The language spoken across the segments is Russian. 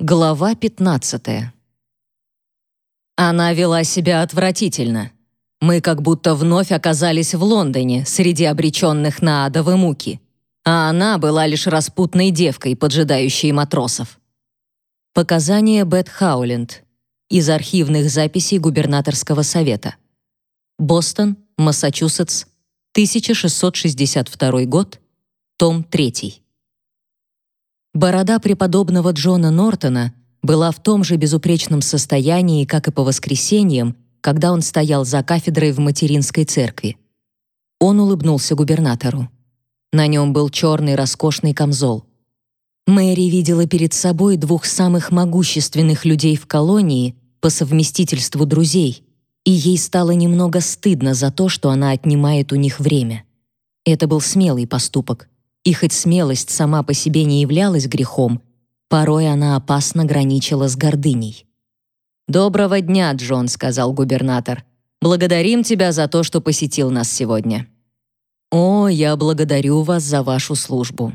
Глава 15. Она вела себя отвратительно. Мы как будто вновь оказались в Лондоне среди обреченных на адовы муки, а она была лишь распутной девкой, поджидающей матросов. Показания Бет Хауленд из архивных записей губернаторского совета. Бостон, Массачусетс, 1662 год, том 3. Борода преподобного Джона Нортона была в том же безупречном состоянии, как и по воскресеньям, когда он стоял за кафедрой в материнской церкви. Он улыбнулся губернатору. На нем был черный роскошный камзол. Мэри видела перед собой двух самых могущественных людей в колонии по совместительству друзей, и ей стало немного стыдно за то, что она отнимает у них время. Это был смелый поступок — и хоть смелость сама по себе не являлась грехом, порой она опасно граничила с гордыней. «Доброго дня, Джон», — сказал губернатор. «Благодарим тебя за то, что посетил нас сегодня». «О, я благодарю вас за вашу службу».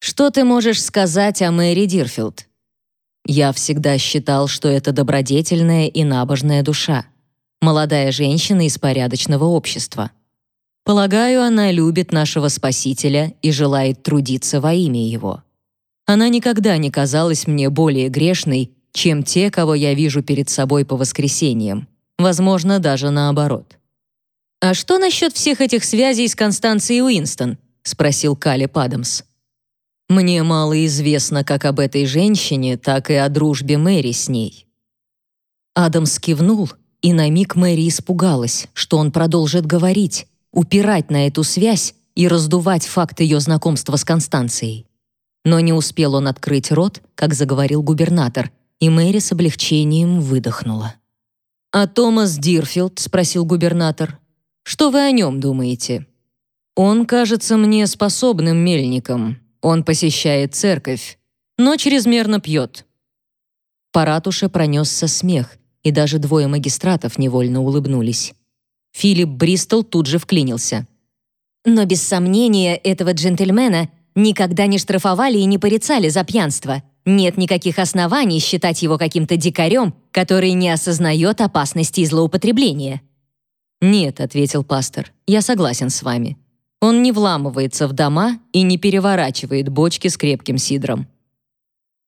«Что ты можешь сказать о Мэри Дирфилд?» «Я всегда считал, что это добродетельная и набожная душа, молодая женщина из порядочного общества». Полагаю, она любит нашего Спасителя и желает трудиться во имя Его. Она никогда не казалась мне более грешной, чем те, кого я вижу перед собой по воскресеньям. Возможно, даже наоборот. «А что насчет всех этих связей с Констанцией Уинстон?» — спросил Калли Падамс. «Мне мало известно как об этой женщине, так и о дружбе Мэри с ней». Адамс кивнул, и на миг Мэри испугалась, что он продолжит говорить, упирать на эту связь и раздувать факт ее знакомства с Констанцией. Но не успел он открыть рот, как заговорил губернатор, и Мэри с облегчением выдохнула. «А Томас Дирфилд?» — спросил губернатор. «Что вы о нем думаете?» «Он кажется мне способным мельником. Он посещает церковь, но чрезмерно пьет». По ратуше пронесся смех, и даже двое магистратов невольно улыбнулись. Филипп Бристол тут же вклинился. Но без сомнения этого джентльмена никогда не штрафовали и не порицали за пьянство. Нет никаких оснований считать его каким-то дикарем, который не осознает опасности злоупотребления. «Нет», — ответил пастор, — «я согласен с вами. Он не вламывается в дома и не переворачивает бочки с крепким сидром».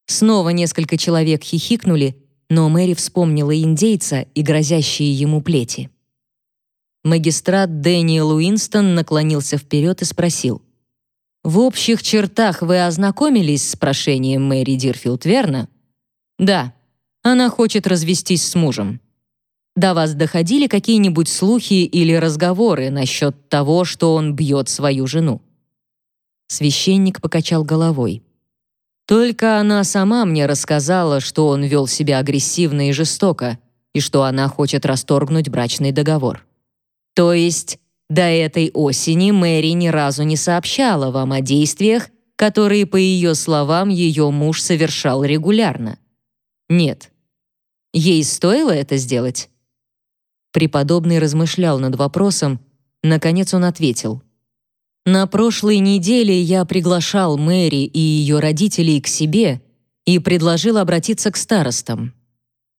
Снова несколько человек хихикнули, но Мэри вспомнила индейца и грозящие ему плети. Магистрат Дэниел Уинслоу наклонился вперед и спросил. «В общих чертах вы ознакомились с прошением Мэри Дирфилд, верно?» «Да. Она хочет развестись с мужем». «До вас доходили какие-нибудь слухи или разговоры насчет того, что он бьет свою жену?» Священник покачал головой. «Только она сама мне рассказала, что он вел себя агрессивно и жестоко, и что она хочет расторгнуть брачный договор». То есть до этой осени Мэри ни разу не сообщала вам о действиях, которые, по ее словам, ее муж совершал регулярно? Нет. Ей стоило это сделать? Преподобный размышлял над вопросом, наконец он ответил. На прошлой неделе я приглашал Мэри и ее родителей к себе и предложил обратиться к старостам.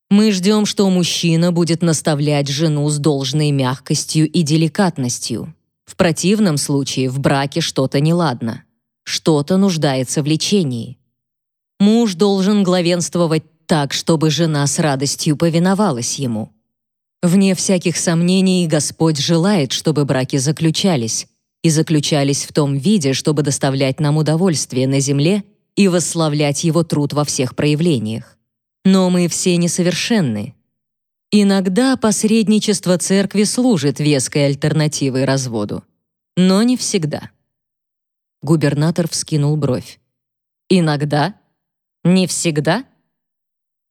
Мы ждем, что мужчина будет наставлять жену с должной мягкостью и деликатностью. В противном случае в браке что-то неладно. Что-то нуждается в лечении. Муж должен главенствовать так, чтобы жена с радостью повиновалась ему. Вне всяких сомнений, Господь желает, чтобы браки заключались, и заключались в том виде, чтобы доставлять нам удовольствие на земле и восславлять Его труд во всех проявлениях. Но мы все несовершенны. Иногда посредничество церкви служит веской альтернативой разводу, но не всегда. Губернатор вскинул бровь. Иногда? Не всегда?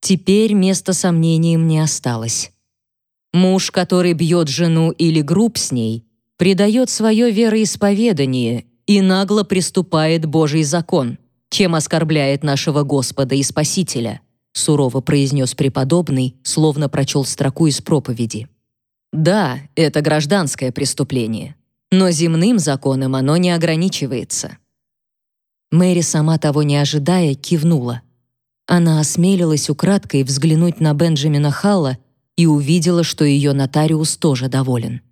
Теперь места сомнениям не осталось. Муж, который бьет жену или груб с ней, предает свое вероисповедание и нагло приступает Божий закон, чем оскорбляет нашего Господа и Спасителя сурово произнес преподобный, словно прочел строку из проповеди. Да, это гражданское преступление, но земным законом оно не ограничивается. Мэри, сама того не ожидая, кивнула. Она осмелилась украдкой взглянуть на Бенджамина Халла и увидела, что ее нотариус тоже доволен.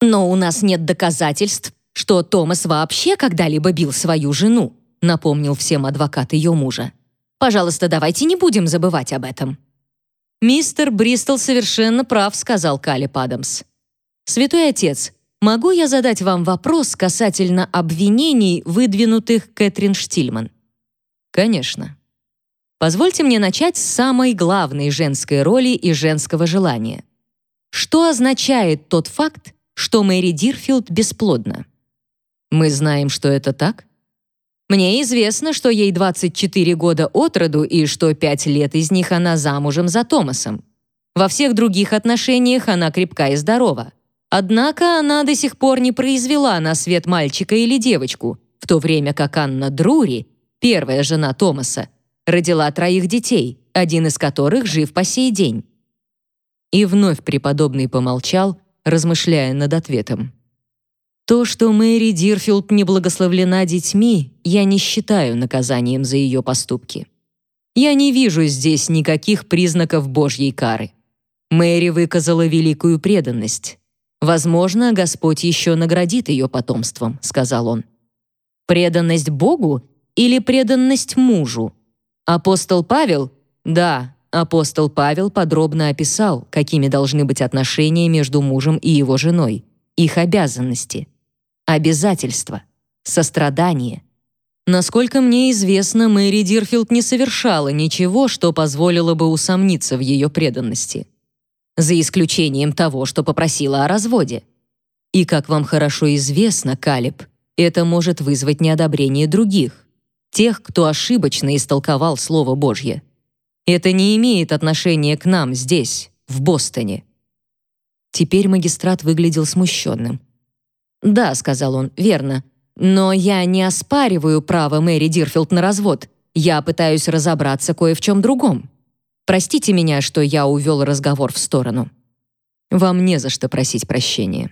«Но у нас нет доказательств, что Томас вообще когда-либо бил свою жену», напомнил всем адвокат ее мужа. «Пожалуйста, давайте не будем забывать об этом». «Мистер Бристол совершенно прав», — сказал Калиб Адамс. «Святой Отец, могу я задать вам вопрос касательно обвинений, выдвинутых Кэтрин Штильман?» «Конечно». Позвольте мне начать с самой главной женской роли и женского желания. Что означает тот факт, что Мэри Дирфилд бесплодна? Мы знаем, что это так? Мне известно, что ей 24 года от роду и что 5 лет из них она замужем за Томасом. Во всех других отношениях она крепка и здорова. Однако она до сих пор не произвела на свет мальчика или девочку, в то время как Анна Друри, первая жена Томаса, родила троих детей, один из которых жив по сей день. И вновь преподобный помолчал, размышляя над ответом. То, что Мэри Дирфилд не благословлена детьми, я не считаю наказанием за ее поступки. Я не вижу здесь никаких признаков Божьей кары. Мэри выказала великую преданность. Возможно, Господь еще наградит ее потомством, сказал он. Преданность Богу или преданность мужу? Апостол Павел? Да, апостол Павел подробно описал, какими должны быть отношения между мужем и его женой, их обязанности – обязательства, сострадание. Насколько мне известно, Мэри Дирфилд не совершала ничего, что позволило бы усомниться в ее преданности. За исключением того, что попросила о разводе. И, как вам хорошо известно, Калиб, это может вызвать неодобрение других, тех, кто ошибочно истолковал Слово Божье. Это не имеет отношения к нам здесь, в Бостоне. Теперь магистрат выглядел смущенным. «Да», — сказал он, — «верно. Но я не оспариваю право Мэри Дирфилд на развод. Я пытаюсь разобраться кое в чем другом. Простите меня, что я увел разговор в сторону». «Вам не за что просить прощения».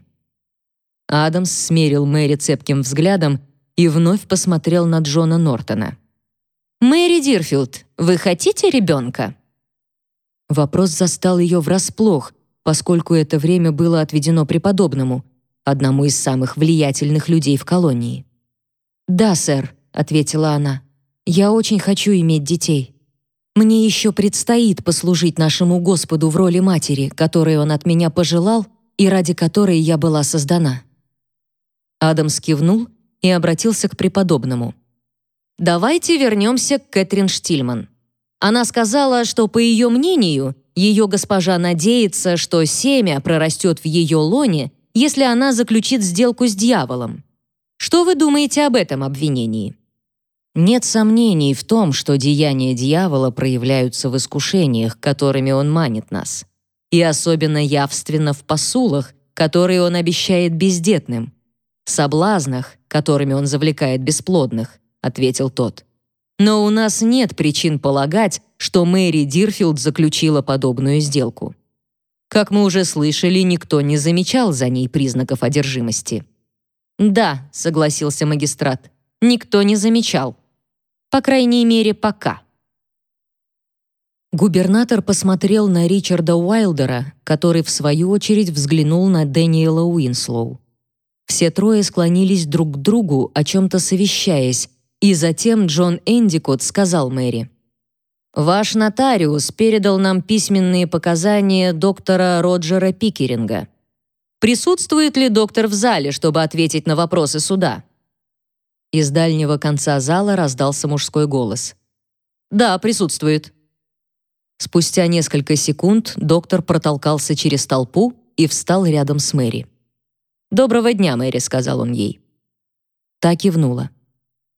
Адамс смерил Мэри цепким взглядом и вновь посмотрел на Джона Нортона. «Мэри Дирфилд, вы хотите ребенка?» Вопрос застал ее врасплох, поскольку это время было отведено преподобному, одному из самых влиятельных людей в колонии. «Да, сэр», — ответила она. «Я очень хочу иметь детей. Мне еще предстоит послужить нашему Господу в роли матери, которой Он от меня пожелал и ради которой я была создана». Адам скивнул и обратился к преподобному. «Давайте вернемся к Кэтрин Штильман. Она сказала, что, по ее мнению, ее госпожа надеется, что семя прорастет в ее лоне если она заключит сделку с дьяволом. Что вы думаете об этом обвинении? Нет сомнений в том, что деяния дьявола проявляются в искушениях, которыми он манит нас, и особенно явственно в посулах, которые он обещает бездетным, соблазнах, которыми он завлекает бесплодных, ответил тот. Но у нас нет причин полагать, что Мэри Дирфилд заключила подобную сделку. Как мы уже слышали, никто не замечал за ней признаков одержимости. «Да», — согласился магистрат, — «никто не замечал. По крайней мере, пока». Губернатор посмотрел на Ричарда Уайлдера, который, в свою очередь, взглянул на Дэниела Уинслоу. Все трое склонились друг к другу, о чем-то совещаясь, и затем Джон Эндикот сказал Мэри. Ваш нотариус передал нам письменные показания доктора Роджера Пикеринга. Присутствует ли доктор в зале, чтобы ответить на вопросы суда? Из дальнего конца зала раздался мужской голос. Да, присутствует. Спустя несколько секунд доктор протолкался через толпу и встал рядом с Мэри. «Доброго дня, Мэри», — сказал он ей. Та кивнула.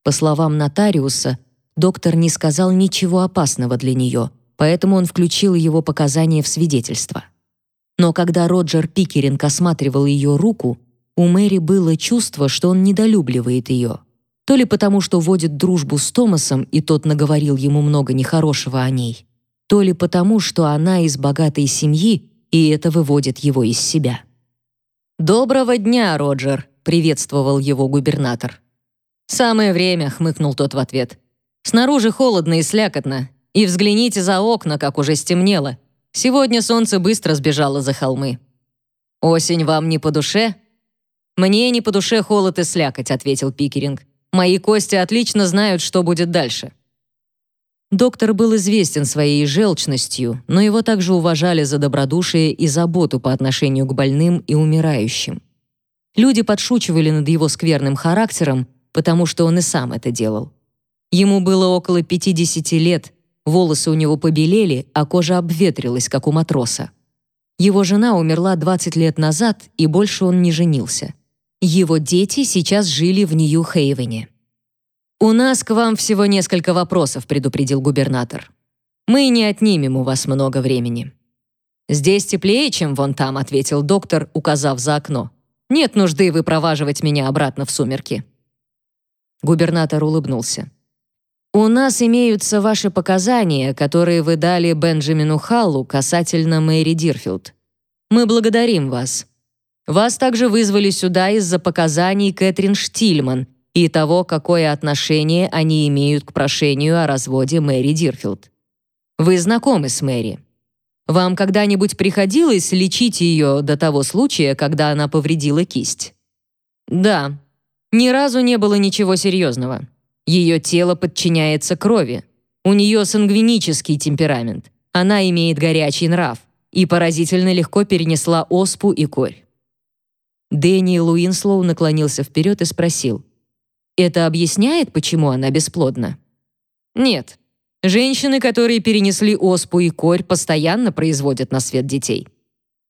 По словам нотариуса, доктор не сказал ничего опасного для нее, поэтому он включил его показания в свидетельство. Но когда Роджер Пикеринг осматривал ее руку, у Мэри было чувство, что он недолюбливает ее. То ли потому, что водит дружбу с Томасом, и тот наговорил ему много нехорошего о ней, то ли потому, что она из богатой семьи, и это выводит его из себя. «Доброго дня, Роджер!» — приветствовал его губернатор. «Самое время», — хмыкнул тот в ответ. Снаружи холодно и слякотно, И взгляните за окна, как уже стемнело. Сегодня солнце быстро сбежало за холмы. Осень вам не по душе? Мне не по душе холод и слякоть, ответил Пикеринг. Мои кости отлично знают, что будет дальше. Доктор был известен своей желчностью, но его также уважали за добродушие и заботу по отношению к больным и умирающим. Люди подшучивали над его скверным характером, потому что он и сам это делал. Ему было около 50 лет, волосы у него побелели, а кожа обветрилась, как у матроса. Его жена умерла 20 лет назад, и больше он не женился. Его дети сейчас жили в Нью-Хейвене. «У нас к вам всего несколько вопросов», — предупредил губернатор. «Мы не отнимем у вас много времени». «Здесь теплее, чем вон там», — ответил доктор, указав за окно. «Нет нужды выпроваживать меня обратно в сумерки». Губернатор улыбнулся. «У нас имеются ваши показания, которые вы дали Бенджамину Халлу касательно Мэри Дирфилд. Мы благодарим вас. Вас также вызвали сюда из-за показаний Кэтрин Штильман, и того, какое отношение они имеют к прошению о разводе Мэри Дирфилд. Вы знакомы с Мэри. Вам когда-нибудь приходилось лечить ее до того случая, когда она повредила кисть? Да. Ни разу не было ничего серьезного. Ее тело подчиняется крови. У нее сангвинический темперамент. Она имеет горячий нрав и поразительно легко перенесла оспу и корь. Дэнни Луинслоу наклонился вперед и спросил: это объясняет, почему она бесплодна? Нет. Женщины, которые перенесли оспу и корь, постоянно производят на свет детей.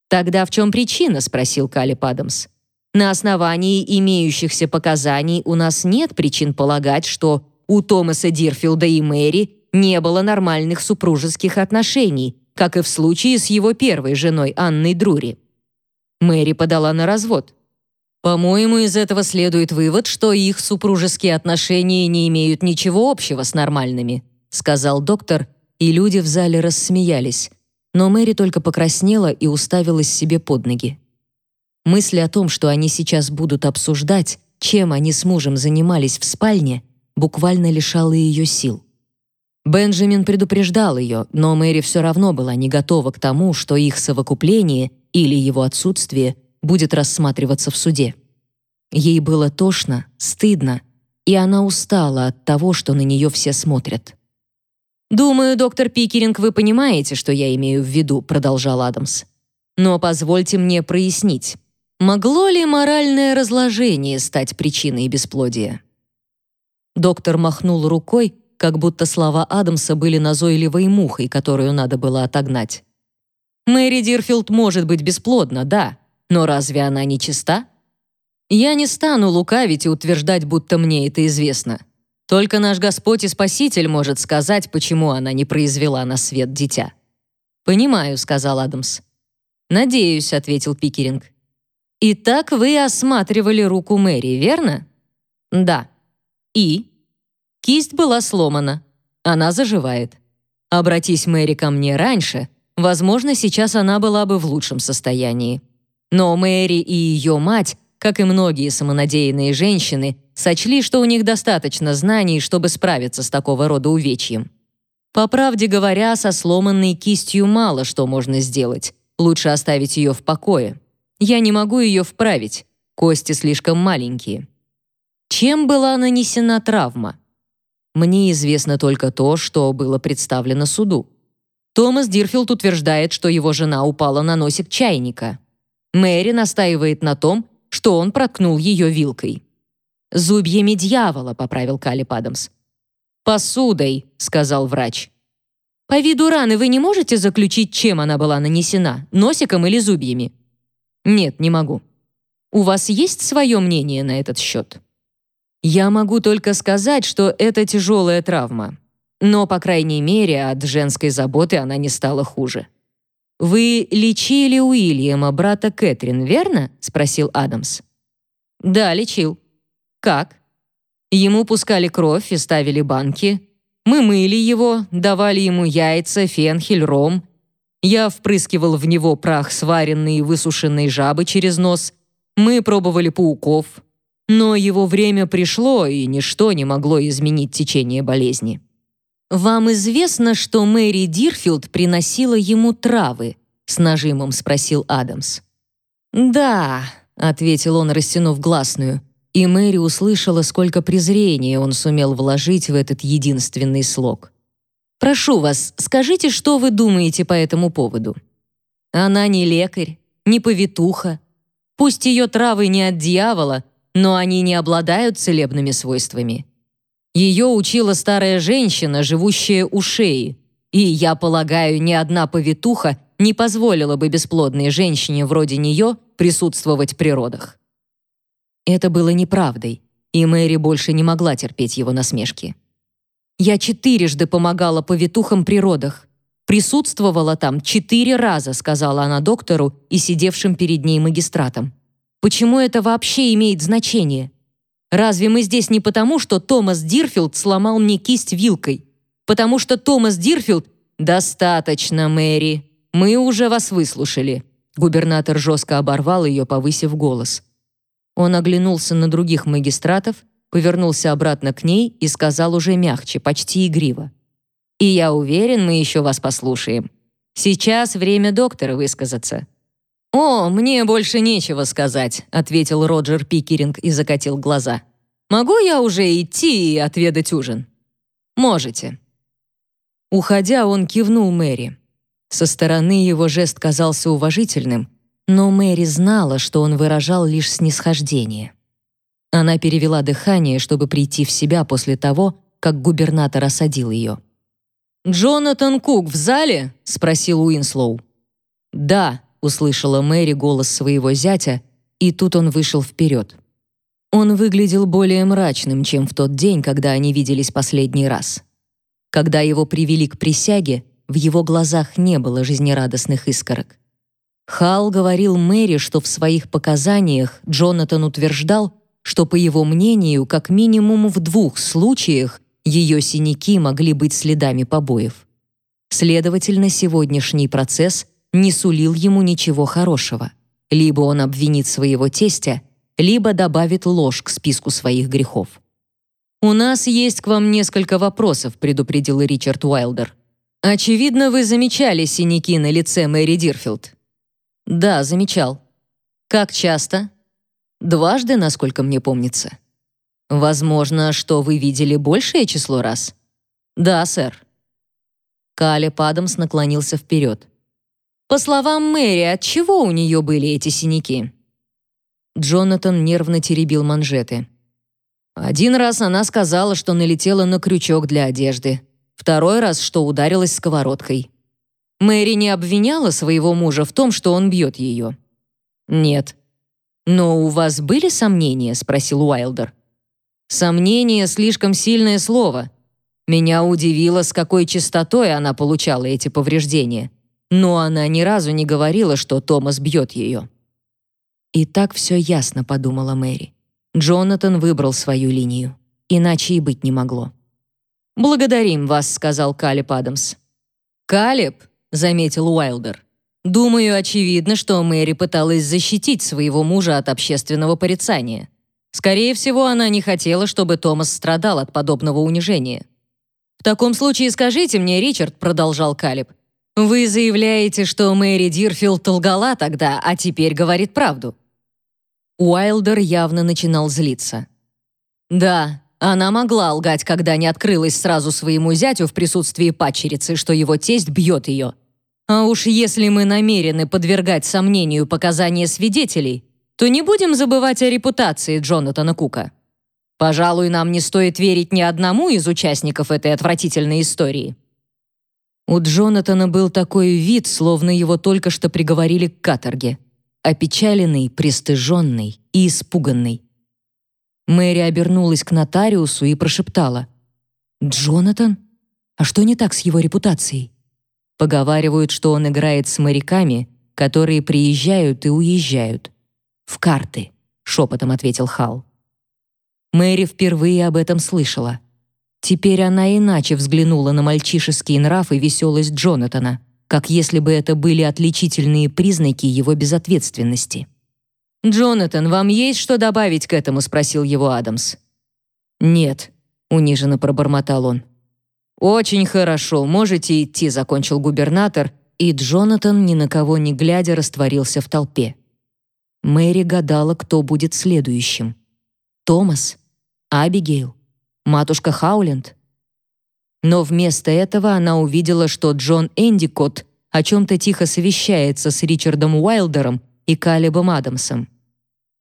Тогда в чем причина, спросил Калиб Адамс. На основании имеющихся показаний у нас нет причин полагать, что у Томаса Дирфилда и Мэри не было нормальных супружеских отношений, как и в случае с его первой женой Анной Друри. Мэри подала на развод. По-моему, из этого следует вывод, что их супружеские отношения не имеют ничего общего с нормальными, сказал доктор, и люди в зале рассмеялись. Но Мэри только покраснела и уставилась себе под ноги. Мысль о том, что они сейчас будут обсуждать, чем они с мужем занимались в спальне, буквально лишала ее сил. Бенджамин предупреждал ее, но Мэри все равно была не готова к тому, что их совокупление или его отсутствие будет рассматриваться в суде. Ей было тошно, стыдно, и она устала от того, что на нее все смотрят. «Думаю, доктор Пикеринг, вы понимаете, что я имею в виду», продолжал Адамс. «Но позвольте мне прояснить. Могло ли моральное разложение стать причиной бесплодия?» Доктор махнул рукой, как будто слова Адамса были назойливой мухой, которую надо было отогнать. «Мэри Дирфилд может быть бесплодна, да, но разве она не чиста? Я не стану лукавить и утверждать, будто мне это известно. Только наш Господь и Спаситель может сказать, почему она не произвела на свет дитя. «Понимаю», — сказал Адамс. «Надеюсь», — ответил Пикеринг. «Итак, вы осматривали руку Мэри, верно?» «Да». «И?» «Кисть была сломана. Она заживает. Обратись Мэри ко мне раньше, возможно, сейчас она была бы в лучшем состоянии. Но Мэри и ее мать, как и многие самонадеянные женщины, сочли, что у них достаточно знаний, чтобы справиться с такого рода увечьем. По правде говоря, со сломанной кистью мало что можно сделать. Лучше оставить ее в покое. Я не могу ее вправить. Кости слишком маленькие. Чем была нанесена травма? Мне известно только то, что было представлено суду. Томас Дирфилд утверждает, что его жена упала на носик чайника. Мэри настаивает на том, что он проткнул ее вилкой. «Зубьями дьявола», — поправил Калиб Адамс. «Посудой», — сказал врач. «По виду раны вы не можете заключить, чем она была нанесена, носиком или зубьями?» «Нет, не могу». «У вас есть свое мнение на этот счет?» «Я могу только сказать, что это тяжелая травма. Но, по крайней мере, от женской заботы она не стала хуже». «Вы лечили Уильяма, брата Кэтрин, верно?» — спросил Адамс. «Да, лечил». «Как?» Ему пускали кровь и ставили банки. Мы мыли его, давали ему яйца, фенхель, ром. Я впрыскивал в него прах сваренной и высушенной жабы через нос. Мы пробовали пауков. Но его время пришло, и ничто не могло изменить течение болезни. «Вам известно, что Мэри Дирфилд приносила ему травы?» — с нажимом спросил Адамс. «Да», — ответил он, растянув гласную, и Мэри услышала, сколько презрения он сумел вложить в этот единственный слог. «Прошу вас, скажите, что вы думаете по этому поводу?» «Она не лекарь, не повитуха. Пусть ее травы не от дьявола, но они не обладают целебными свойствами. Ее учила старая женщина, живущая у шеи, и, я полагаю, ни одна повитуха не позволила бы бесплодной женщине вроде нее присутствовать при родах. Это было неправдой, и Мэри больше не могла терпеть его насмешки. «Я четырежды помогала повитухам при родах. Присутствовала там четыре раза», сказала она доктору и сидевшим перед ней магистратам. «Почему это вообще имеет значение? Разве мы здесь не потому, что Томас Дирфилд сломал мне кисть вилкой? Потому что Томас Дирфилд... Достаточно, Мэри. Мы уже вас выслушали. Губернатор жестко оборвал ее, повысив голос. Он оглянулся на других магистратов, повернулся обратно к ней и сказал уже мягче, почти игриво. «И я уверен, мы еще вас послушаем. Сейчас время доктора высказаться». «О, мне больше нечего сказать», — ответил Роджер Пикеринг и закатил глаза. «Могу я уже идти и отведать ужин?» «Можете». Уходя, он кивнул Мэри. Со стороны его жест казался уважительным, но Мэри знала, что он выражал лишь снисхождение. Она перевела дыхание, чтобы прийти в себя после того, как губернатор осадил ее. «Джонатан Кук в зале?» — спросил Уинслоу. «Да», услышала Мэри голос своего зятя, и тут он вышел вперед. Он выглядел более мрачным, чем в тот день, когда они виделись последний раз. Когда его привели к присяге, в его глазах не было жизнерадостных искорок. Хал говорил Мэри, что в своих показаниях Джонатан утверждал, что, по его мнению, как минимум в двух случаях ее синяки могли быть следами побоев. Следовательно, сегодняшний процесс не сулил ему ничего хорошего. Либо он обвинит своего тестя, либо добавит ложь к списку своих грехов. «У нас есть к вам несколько вопросов», — предупредил Ричард Уайлдер. «Очевидно, вы замечали синяки на лице Мэри Дирфилд». «Да, замечал». «Как часто?» «Дважды, насколько мне помнится». «Возможно, что вы видели большее число раз?» «Да, сэр». Калеб Адамс наклонился вперед. По словам Мэри, от чего у нее были эти синяки? Джонатан нервно теребил манжеты. Один раз она сказала, что налетела на крючок для одежды. Второй раз, что ударилась сковородкой. Мэри не обвиняла своего мужа в том, что он бьет ее. Нет. Но у вас были сомнения, спросил Уайлдер. Сомнение слишком сильное слово. Меня удивило, с какой частотой она получала эти повреждения но она ни разу не говорила, что Томас бьет ее. «И так все ясно», — подумала Мэри. Джонатан выбрал свою линию. Иначе и быть не могло. «Благодарим вас», — сказал Калеб Адамс. «Калеб», — заметил Уайлдер. «Думаю, очевидно, что Мэри пыталась защитить своего мужа от общественного порицания. Скорее всего, она не хотела, чтобы Томас страдал от подобного унижения». «В таком случае скажите мне, Ричард», — продолжал Калеб, вы заявляете, что Мэри Дирфилд лгала тогда, а теперь говорит правду. Уайлдер явно начинал злиться. Да, она могла лгать, когда не открылась сразу своему зятю в присутствии падчерицы, что его тесть бьет ее. А уж если мы намерены подвергать сомнению показания свидетелей, то не будем забывать о репутации Джонатана Кука. Пожалуй, нам не стоит верить ни одному из участников этой отвратительной истории. У Джонатана был такой вид, словно его только что приговорили к каторге. Опечаленный, пристыженный и испуганный. Мэри обернулась к нотариусу и прошептала. «Джонатан? А что не так с его репутацией?» Поговаривают, что он играет с моряками, которые приезжают и уезжают. «В карты», — шепотом ответил Хал. Мэри впервые об этом слышала. Теперь она иначе взглянула на мальчишеский нрав и веселость Джонатана, как если бы это были отличительные признаки его безответственности. «Джонатан, вам есть что добавить к этому?» — спросил его Адамс. «Нет», — униженно пробормотал он. «Очень хорошо, можете идти», — закончил губернатор, и Джонатан, ни на кого не глядя, растворился в толпе. Мэри гадала, кто будет следующим. Томас? Абигейл? Матушка Хауленд? Но вместо этого она увидела, что Джон Эндикот о чем-то тихо совещается с Ричардом Уайлдером и Калебом Адамсом.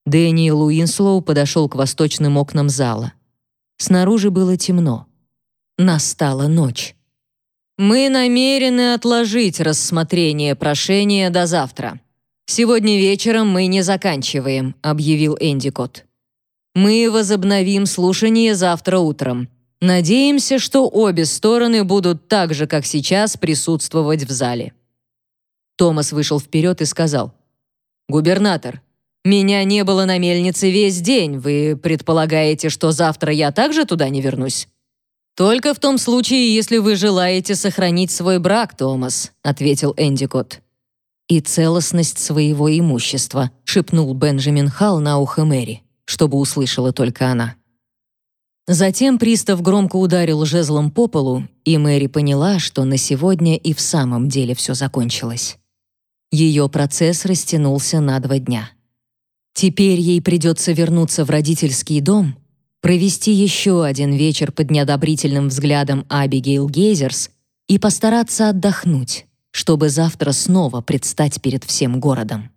Дэниел Уинслоу подошел к восточным окнам зала. Снаружи было темно. Настала ночь. «Мы намерены отложить рассмотрение прошения до завтра. Сегодня вечером мы не заканчиваем», — объявил Эндикот. «Мы возобновим слушание завтра утром. Надеемся, что обе стороны будут так же, как сейчас, присутствовать в зале». Томас вышел вперед и сказал, «Губернатор, меня не было на мельнице весь день. Вы предполагаете, что завтра я также туда не вернусь?» «Только в том случае, если вы желаете сохранить свой брак, Томас», ответил Эндикот. «И целостность своего имущества», шепнул Бенджамин Халл на ухо Мэри, чтобы услышала только она. Затем пристав громко ударил жезлом по полу, и Мэри поняла, что на сегодня и в самом деле все закончилось. Ее процесс растянулся на два дня. Теперь ей придется вернуться в родительский дом — провести еще один вечер под неодобрительным взглядом Абигейл Гейзерс и постараться отдохнуть, чтобы завтра снова предстать перед всем городом.